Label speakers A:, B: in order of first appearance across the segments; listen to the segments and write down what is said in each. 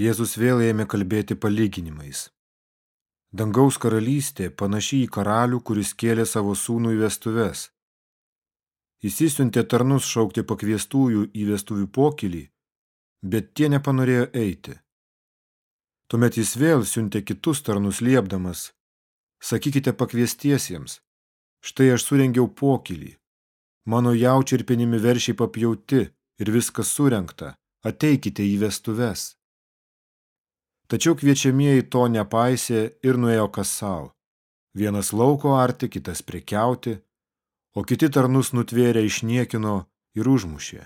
A: Jėzus vėl ėmė kalbėti palyginimais. Dangaus karalystė panaši į karalių, kuris kėlė savo sūnų į vestuves. Jis įsiuntė tarnus šaukti pakviestųjų į vestuvių pokylį, bet tie nepanorėjo eiti. Tuomet jis vėl siuntė kitus tarnus liepdamas, sakykite pakviestiesiems, štai aš surengiau pokylį, mano jaučiai ir penimi veršiai papjauti ir viskas surenkta, ateikite į vestuves. Tačiau kviečiamieji to nepaisė ir nuėjo kas savo. Vienas lauko arti, kitas prekiauti, o kiti tarnus nutvėrė išniekino ir užmušė.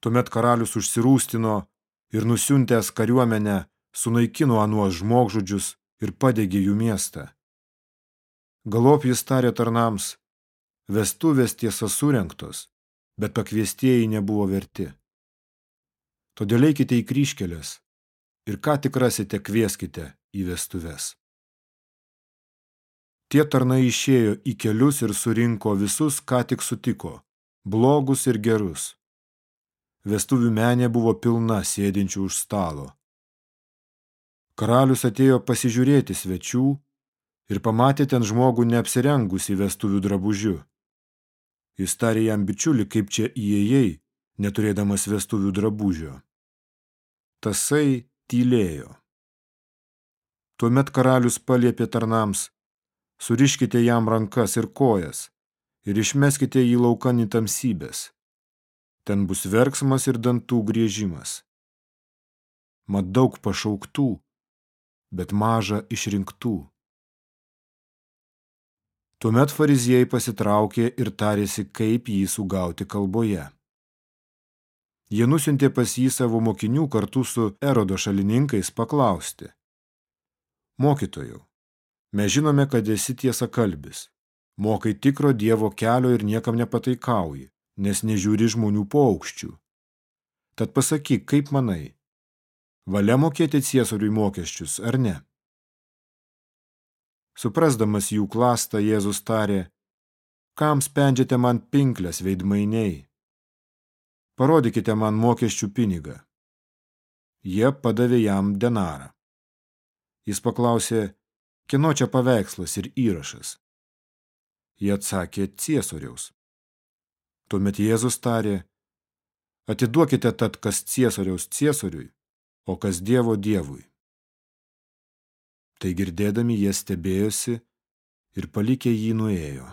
A: Tuomet karalius užsirūstino ir nusiuntęs kariuomenę sunaikino anuos žmogžudžius ir padegė jų miestą. Galop jis tarė tarnams, vestuvės tiesa surenktos, bet pakviestieji nebuvo verti. Todėl eikite į kryškelės ir ką tik rasite, kvieskite į vestuves. Tie tarnai išėjo į kelius ir surinko visus, ką tik sutiko, blogus ir gerus. Vestuvių menė buvo pilna sėdinčių už stalo. Karalius atėjo pasižiūrėti svečių ir pamatė ten žmogų neapsirengusį vestuvių drabužiu. Jis tarė jam bičiulį, kaip čia įėjai, neturėdamas vestuvių drabužio. Tasai tylėjo. Tuomet karalius paliepė tarnams, suriškite jam rankas ir kojas ir išmeskite jį laukan į tamsybės. Ten bus verksmas ir dantų griežimas. Mat daug pašauktų, bet maža išrinktų. Tuomet fariziejai pasitraukė ir tarėsi, kaip jį sugauti kalboje. Jie nusintė pas jį savo mokinių kartu su erodo šalininkais paklausti. Mokytojau, mes žinome, kad esi tiesa kalbis. Mokai tikro Dievo kelio ir niekam nepataikauji, nes nežiūri žmonių paukščių. Tad pasakyk, kaip manai, valia mokėti ciesoriui mokesčius, ar ne? Suprasdamas jų klastą, Jėzus tarė, kam spendžiate man pinklės veidmainiai? Parodykite man mokesčių pinigą. Jie padavė jam denarą. Jis paklausė, kieno čia paveikslas ir įrašas. Jie atsakė ciesoriaus. Tuomet Jėzus tarė, atiduokite tad kas ciesoriaus ciesoriui, o kas Dievo Dievui. Tai girdėdami jie stebėjosi ir palikę jį nuėjo.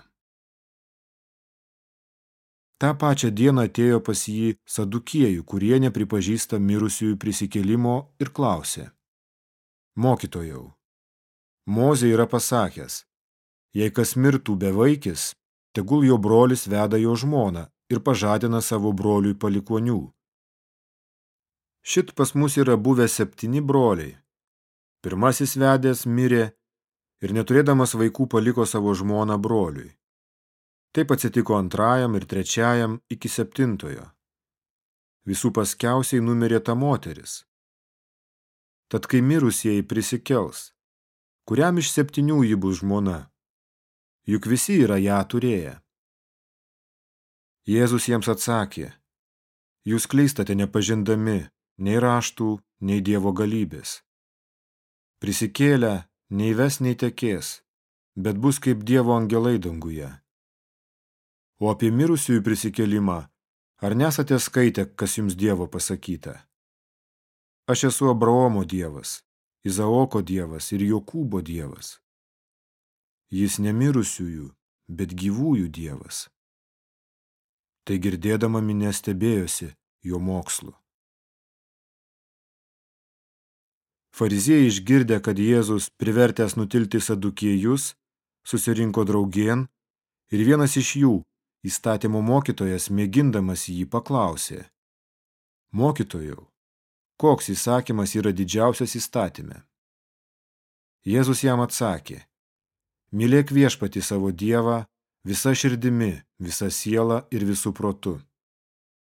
A: Ta pačią dieną atėjo pas jį sadukiejų, kurie nepripažįsta mirusiųjų prisikėlimo ir klausė. Mokytojau, Mozė yra pasakęs, jei kas mirtų be vaikis, tegul jo brolis veda jo žmoną ir pažadina savo broliui palikonių. Šit pas mus yra buvę septyni broliai. Pirmasis vedęs mirė ir neturėdamas vaikų paliko savo žmoną broliui. Taip atsitiko antrajam ir trečiajam iki septintojo. Visų paskiausiai numirė ta moteris. Tad kai mirusieji prisikels, kuriam iš septynių ji bus žmona? Juk visi yra ją turėję. Jėzus jiems atsakė, jūs klystate nepažindami, nei raštų, nei Dievo galybės. Prisikėlę nei ves, nei tekės, bet bus kaip Dievo angelai danguje. O apie mirusiųjų prisikėlimą, ar nesate skaitę, kas jums Dievo pasakyta? Aš esu Abraomo Dievas, Izaoko Dievas ir Jokūbo Dievas. Jis nemirusiųjų, bet gyvųjų Dievas. Tai girdėdama minė stebėjosi jo mokslu. Fariziejai išgirdę, kad Jėzus privertęs nutilti sadukiejus, susirinko draugien ir vienas iš jų, įstatymo mokytojas, mėgindamas jį paklausė. Mokytojau, koks įsakymas yra didžiausias įstatyme? Jėzus jam atsakė, mylėk viešpati savo dievą visa širdimi, visa siela ir visų protu.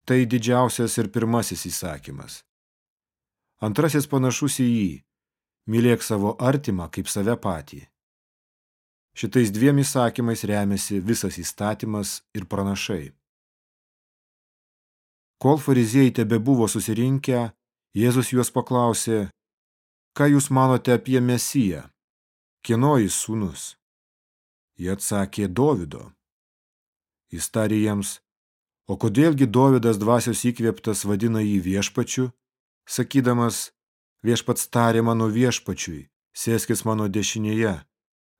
A: Tai didžiausias ir pirmasis įsakymas. Antrasis panašus į jį – mylėk savo artimą kaip save patį. Šitais dviem įsakymais remiasi visas įstatymas ir pranašai. Kol fariziejai tebe buvo susirinkę, Jėzus juos paklausė, ką jūs manote apie Mesiją? Kieno jis sūnus? Jie atsakė Dovido. Jis tarė jiems, o kodėlgi Dovidas dvasios įkvėptas vadina jį viešpačiu, sakydamas, viešpats tarė mano viešpačiui, sėskis mano dešinėje,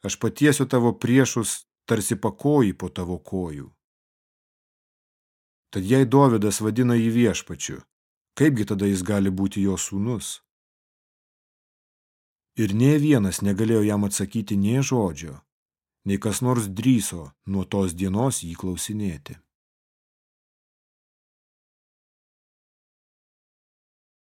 A: aš patiesiu tavo priešus tarsi pakoji po tavo kojų. Tad jei Dovidas vadina jį viešpačiu, kaipgi tada jis gali būti jo sūnus? Ir nie vienas negalėjo jam atsakyti nie žodžio, nei kas nors drįso nuo tos dienos jį klausinėti.